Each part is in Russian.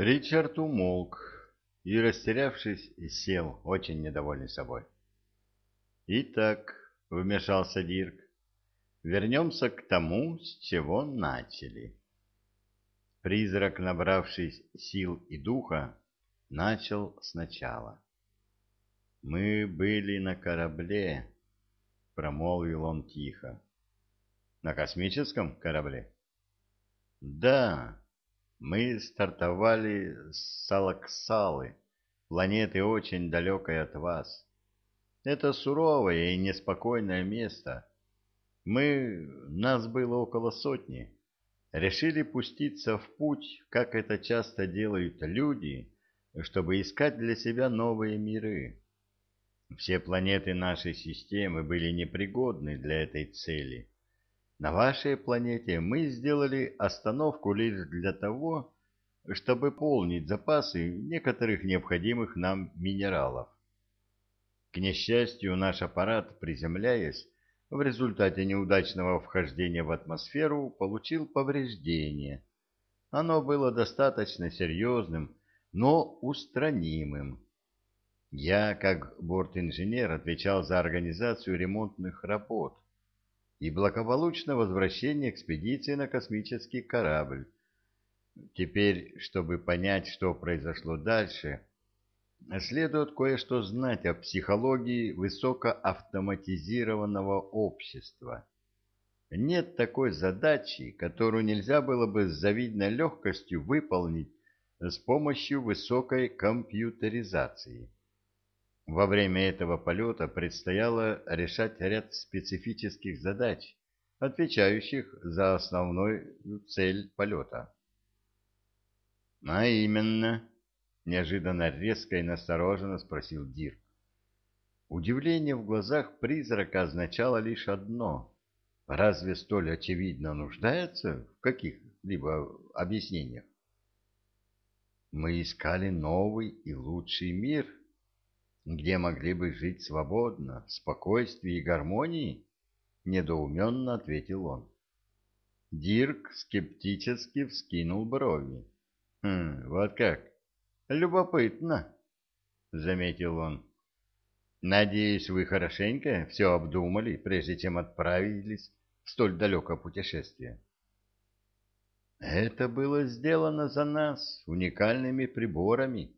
Ричард умолк и, растерявшись, сел, очень недовольный собой. «Итак», — вмешался Дирк, — «вернемся к тому, с чего начали». Призрак, набравшись сил и духа, начал сначала. «Мы были на корабле», — промолвил он тихо. «На космическом корабле?» «Да, мы стартовали с Салаксалы, планеты очень далекой от вас. Это суровое и неспокойное место. Мы, нас было около сотни, решили пуститься в путь, как это часто делают люди, чтобы искать для себя новые миры. Все планеты нашей системы были непригодны для этой цели на вашей планете мы сделали остановку лишь для того, чтобы полнить запасы некоторых необходимых нам минералов. К несчастью, наш аппарат, приземляясь, в результате неудачного вхождения в атмосферу получил повреждение. Оно было достаточно серьезным, но устранимым. Я, как бортинженер, отвечал за организацию ремонтных работ и благополучное возвращение экспедиции на космический корабль. Теперь, чтобы понять, что произошло дальше, следует кое-что знать о психологии высокоавтоматизированного общества. Нет такой задачи, которую нельзя было бы с завидной легкостью выполнить с помощью высокой компьютеризации. Во время этого полета предстояло решать ряд специфических задач, отвечающих за основную цель полета. «А именно?» — неожиданно резко и настороженно спросил Дирк. Удивление в глазах призрака означало лишь одно. Разве столь очевидно нуждается в каких-либо объяснениях? «Мы искали новый и лучший мир», где могли бы жить свободно, в спокойствии и гармонии? Недоуменно ответил он. Дирк скептически вскинул брови. «Хм, вот как? Любопытно», — заметил он. «Надеюсь, вы хорошенько все обдумали, прежде чем отправились в столь далекое путешествие». «Это было сделано за нас уникальными приборами»,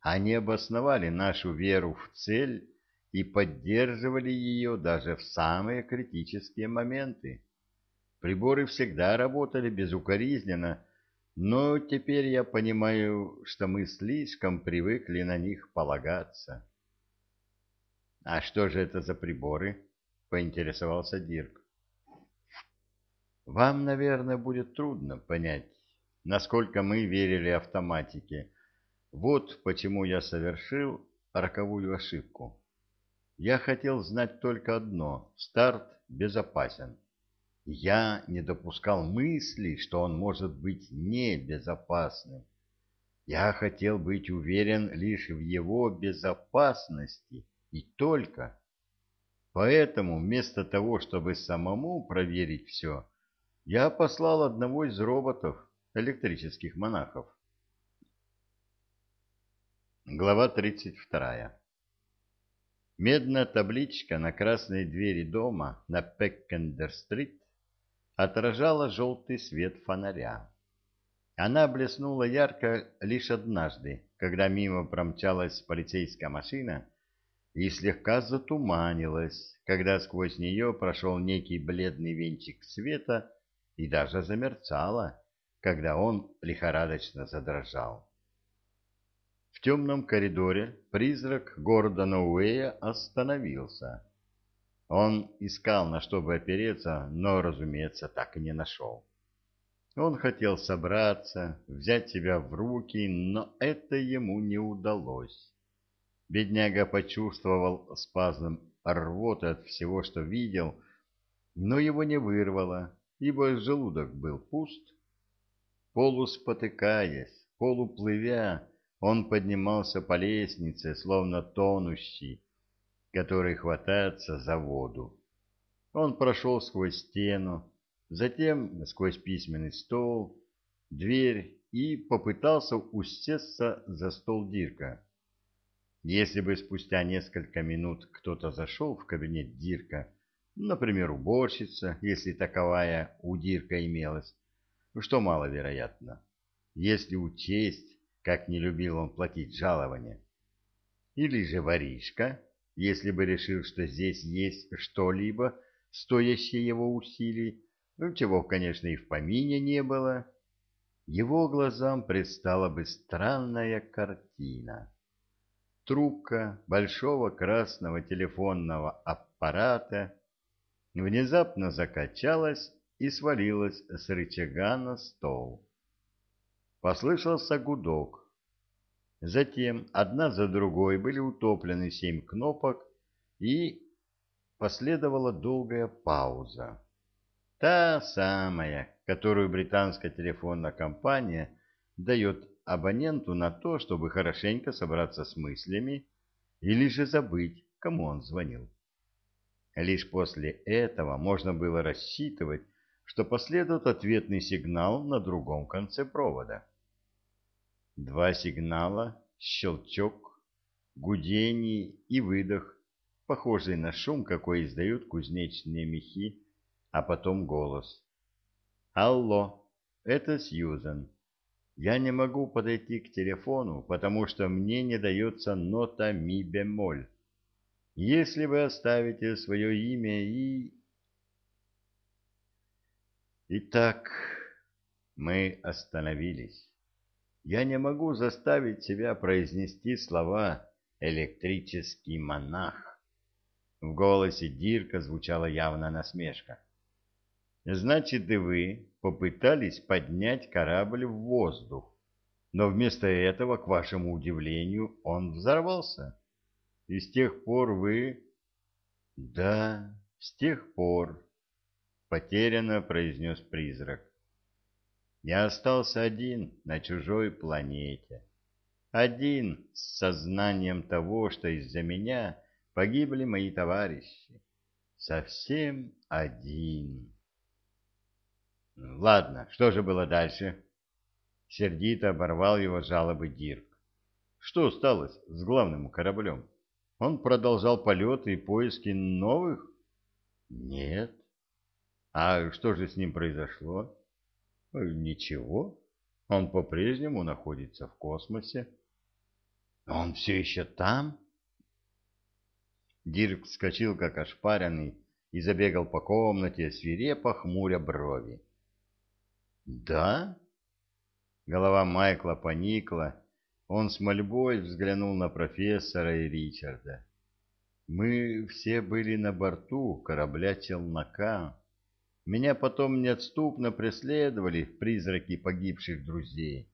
они обосновали нашу веру в цель и поддерживали ее даже в самые критические моменты. Приборы всегда работали безукоризненно, но теперь я понимаю, что мы слишком привыкли на них полагаться. — А что же это за приборы? — поинтересовался Дирк. — Вам, наверное, будет трудно понять, насколько мы верили автоматике, — вот почему я совершил роковую ошибку. Я хотел знать только одно — старт безопасен. Я не допускал мысли, что он может быть небезопасным. Я хотел быть уверен лишь в его безопасности и только. Поэтому вместо того, чтобы самому проверить все, я послал одного из роботов, электрических монахов. Глава 32. Медная табличка на красной двери дома на Пеккендер-стрит отражала желтый свет фонаря. Она блеснула ярко лишь однажды, когда мимо промчалась полицейская машина и слегка затуманилась, когда сквозь нее прошел некий бледный венчик света и даже замерцала, когда он лихорадочно задрожал. В темном коридоре призрак Гордона Уэя остановился. Он искал, на что бы опереться, но, разумеется, так и не нашел. Он хотел собраться, взять себя в руки, но это ему не удалось. Бедняга почувствовал спазм рвоты от всего, что видел, но его не вырвало, ибо желудок был пуст. Полуспотыкаясь, полуплывя, он поднимался по лестнице, словно тонущий, который хватается за воду. Он прошел сквозь стену, затем сквозь письменный стол, дверь и попытался усесться за стол Дирка. Если бы спустя несколько минут кто-то зашел в кабинет Дирка, например, уборщица, если таковая у Дирка имелась, что маловероятно, если учесть, как не любил он платить жалования, или же воришка, если бы решил, что здесь есть что-либо, стоящее его усилий, ну, чего, конечно, и в помине не было, его глазам предстала бы странная картина. Трубка большого красного телефонного аппарата внезапно закачалась и свалилась с рычага на стол. Послышался гудок. Затем одна за другой были утоплены семь кнопок, и последовала долгая пауза. Та самая, которую британская телефонная компания дает абоненту на то, чтобы хорошенько собраться с мыслями или же забыть, кому он звонил. Лишь после этого можно было рассчитывать, что последует ответный сигнал на другом конце провода. Два сигнала, щелчок, гудение и выдох, похожий на шум, какой издают кузнечные мехи, а потом голос. «Алло, это Сьюзен. Я не могу подойти к телефону, потому что мне не дается нота ми бемоль. Если вы оставите свое имя и...» Итак, мы остановились. Я не могу заставить себя произнести слова «электрический монах». В голосе Дирка звучала явная насмешка. «Значит, и вы попытались поднять корабль в воздух, но вместо этого, к вашему удивлению, он взорвался. И с тех пор вы...» «Да, с тех пор», потерянно произнес призрак. Я остался один на чужой планете. Один с сознанием того, что из-за меня погибли мои товарищи. Совсем один. Ладно, что же было дальше? Сердито оборвал его жалобы Дирк. Что стало с главным кораблем? Он продолжал полеты и поиски новых? Нет. А что же с ним произошло? Ничего. Он по-прежнему находится в космосе. Он все еще там? Дирк вскочил, как ошпаренный, и забегал по комнате, свирепо хмуря брови. «Да?» Голова Майкла поникла. Он с мольбой взглянул на профессора и Ричарда. «Мы все были на борту корабля-челнока». Меня потом неотступно преследовали призраки погибших друзей.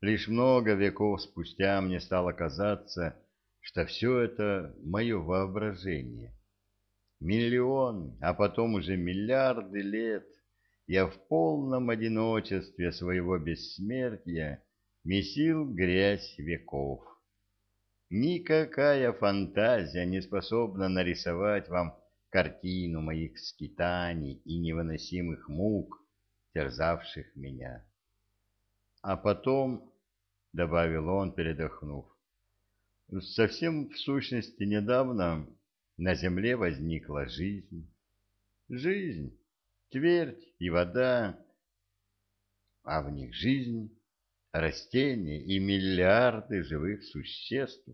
Лишь много веков спустя мне стало казаться, что все это мое воображение. Миллион, а потом уже миллиарды лет я в полном одиночестве своего бессмертия месил грязь веков. Никакая фантазия не способна нарисовать вам картину моих скитаний и невыносимых мук, терзавших меня. А потом, — добавил он, передохнув, — совсем в сущности недавно на земле возникла жизнь. Жизнь, твердь и вода, а в них жизнь, растения и миллиарды живых существ.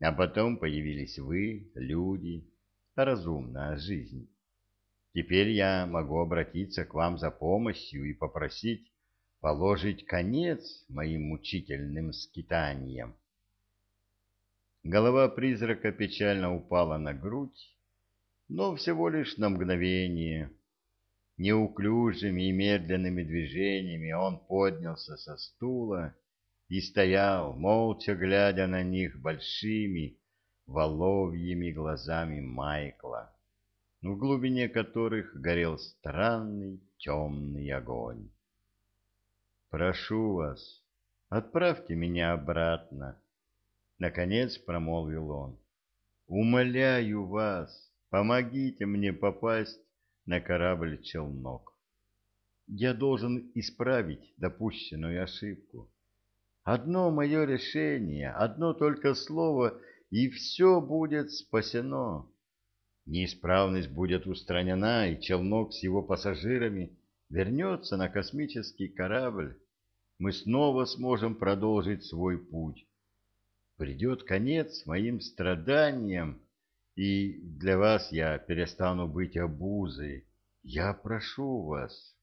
А потом появились вы, люди, — разумная жизнь. Теперь я могу обратиться к вам за помощью и попросить положить конец моим мучительным скитаниям. Голова призрака печально упала на грудь, но всего лишь на мгновение. Неуклюжими и медленными движениями он поднялся со стула и стоял, молча глядя на них большими, воловьими глазами Майкла, в глубине которых горел странный темный огонь. «Прошу вас, отправьте меня обратно», — наконец промолвил он. «Умоляю вас, помогите мне попасть на корабль-челнок. я должен исправить допущенную ошибку. Одно мое решение, одно только слово, и все будет спасено. Неисправность будет устранена, и челнок с его пассажирами вернется на космический корабль. Мы снова сможем продолжить свой путь. Придет конец моим страданиям, и для вас я перестану быть обузой. Я прошу вас.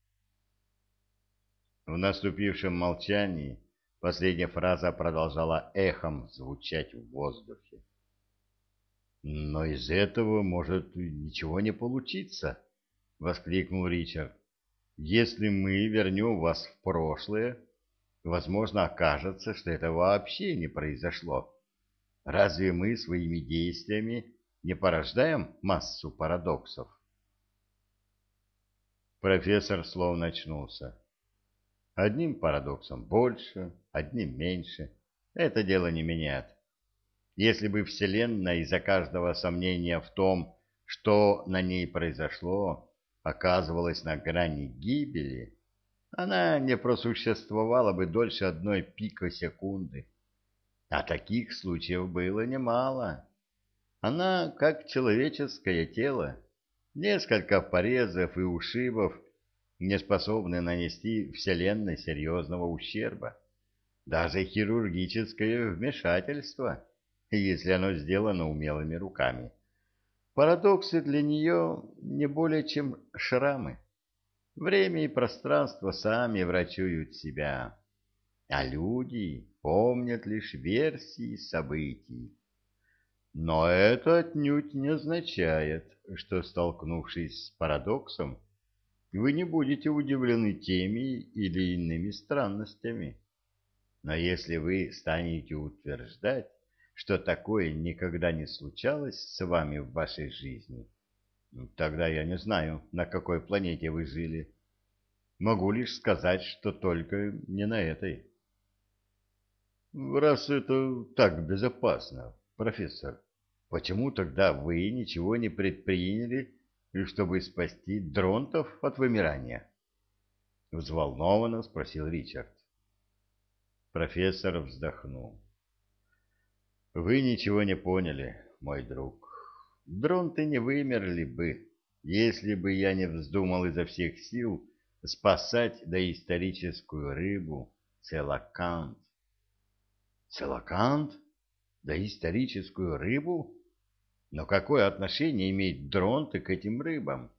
В наступившем молчании последняя фраза продолжала эхом звучать в воздухе. «Но из этого может ничего не получиться», — воскликнул Ричард. «Если мы вернем вас в прошлое, возможно, окажется, что это вообще не произошло. Разве мы своими действиями не порождаем массу парадоксов?» Профессор словно очнулся. Одним парадоксом больше, одним меньше. Это дело не меняет. Если бы Вселенная из-за каждого сомнения в том, что на ней произошло, оказывалась на грани гибели, она не просуществовала бы дольше одной пикосекунды. А таких случаев было немало. Она как человеческое тело. Несколько порезов и ушибов не способны нанести Вселенной серьезного ущерба. Даже хирургическое вмешательство — если оно сделано умелыми руками. Парадоксы для нее не более чем шрамы. Время и пространство сами врачуют себя, а люди помнят лишь версии событий. Но это отнюдь не означает, что, столкнувшись с парадоксом, вы не будете удивлены теми или иными странностями. Но если вы станете утверждать, что такое никогда не случалось с вами в вашей жизни, тогда я не знаю, на какой планете вы жили. Могу лишь сказать, что только не на этой. Раз это так безопасно, профессор, почему тогда вы ничего не предприняли, чтобы спасти дронтов от вымирания? Взволнованно спросил Ричард. Профессор вздохнул. Вы ничего не поняли, мой друг. Дронты не вымерли бы, если бы я не вздумал изо всех сил спасать доисторическую рыбу целокант. Целокант? Доисторическую рыбу? Но какое отношение имеет дронты к этим рыбам?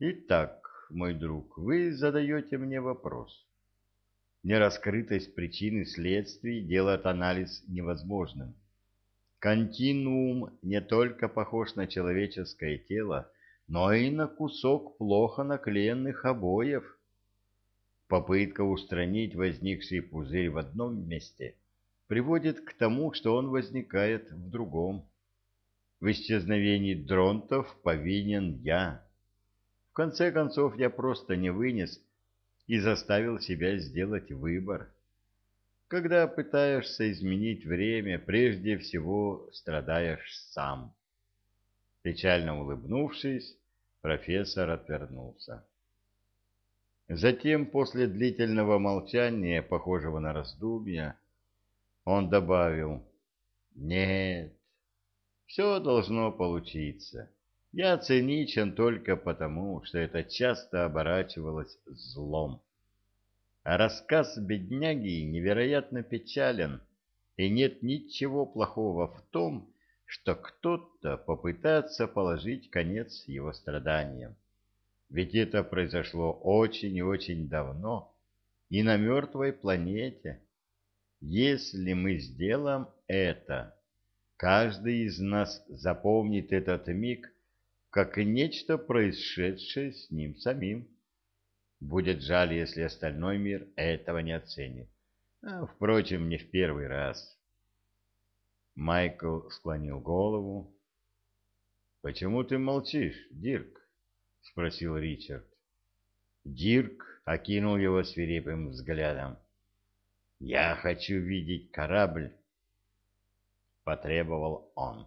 Итак, мой друг, вы задаете мне вопрос. Нераскрытость причин и следствий делает анализ невозможным. Континуум не только похож на человеческое тело, но и на кусок плохо наклеенных обоев. Попытка устранить возникший пузырь в одном месте приводит к тому, что он возникает в другом. В исчезновении дронтов повинен я. В конце концов, я просто не вынес и заставил себя сделать выбор. Когда пытаешься изменить время, прежде всего страдаешь сам. Печально улыбнувшись, профессор отвернулся. Затем, после длительного молчания, похожего на раздумья, он добавил, «Нет, все должно получиться. Я циничен только потому, что это часто оборачивалось злом. А рассказ бедняги невероятно печален, и нет ничего плохого в том, что кто-то попытается положить конец его страданиям. Ведь это произошло очень и очень давно, и на мертвой планете. Если мы сделаем это, каждый из нас запомнит этот миг как нечто, происшедшее с ним самим. Будет жаль, если остальной мир этого не оценит. А, впрочем, не в первый раз. Майкл склонил голову. «Почему ты молчишь, Дирк?» — спросил Ричард. Дирк окинул его свирепым взглядом. «Я хочу видеть корабль», — потребовал он.